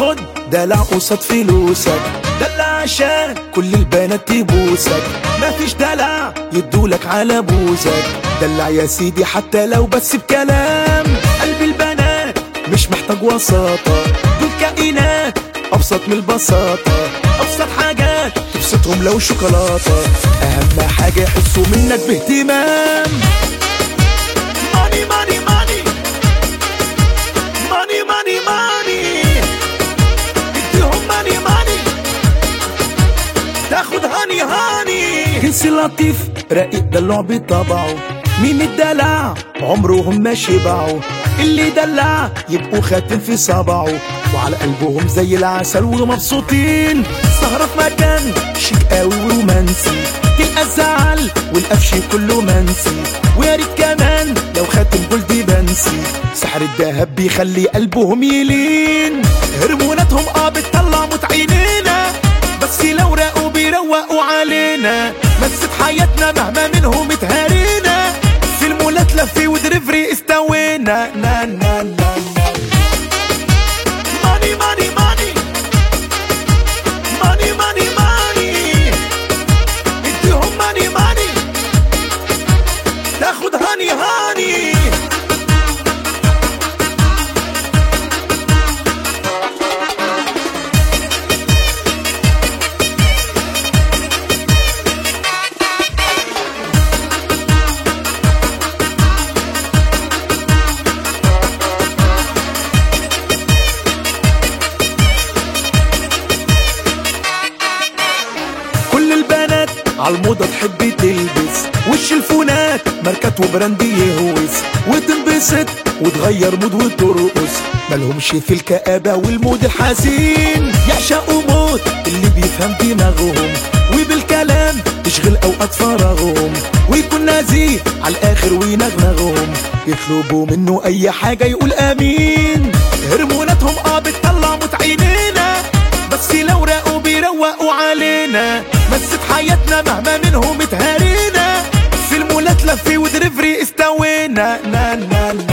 تاخد دلع قصاد فلوسك. دلع عشان كل البنات تبوسك. مفيش دلع يدولك على بوزك دلع يا سيدي حتى لو بس بكلام. قلب البنات مش محتاج وساطة. دول كائنات أبسط من البساطة. أبسط حاجات تبسطهم لو شوكولاتة. أهم حاجة يحسوا منك باهتمام. كنسي لطيف رقيق دلع بطبعه مين الدلع؟ عمرهم ما شبعوا. اللي دلع يبقوا خاتم في صبعه. وعلى قلبهم زي العسل ومبسوطين. سهرة في مكان شيك قوي ورومانسي. تلقى الزعل والقفش كله منسي. ويا ريت كمان لو خاتم جولدي بنسي سحر الدهب بيخلي قلبهم يلين. هرموناتهم آه بتطلع متعينينا بس لو راقوا بيروقوا علينا. حياتنا مهما منهم اتهرينا. في المولات لفي ودريفري استوينا. نا نا نا ماني هاني هاني. عالموضة تحب تلبس. وش الفونات ماركات و brand يهوس. وتنبسط وتغير mood وترقص. مالهمش في الكآبة وال mood الحزين. يعشقوا موت اللي بيفهم دماغهم. وبالكلام تشغل أوقات فراغهم. ويكون نزيه على الآخر وينغنغهم يطلبوا منه أي حاجة يقول آمين. هرموناتهم آه بتطلع متعينينا بس لو راقوا بيروقوا علينا. مست حياتنا مهما منهم اتهرينا. في المولات لفي ودريفري استوينا. نا نا نا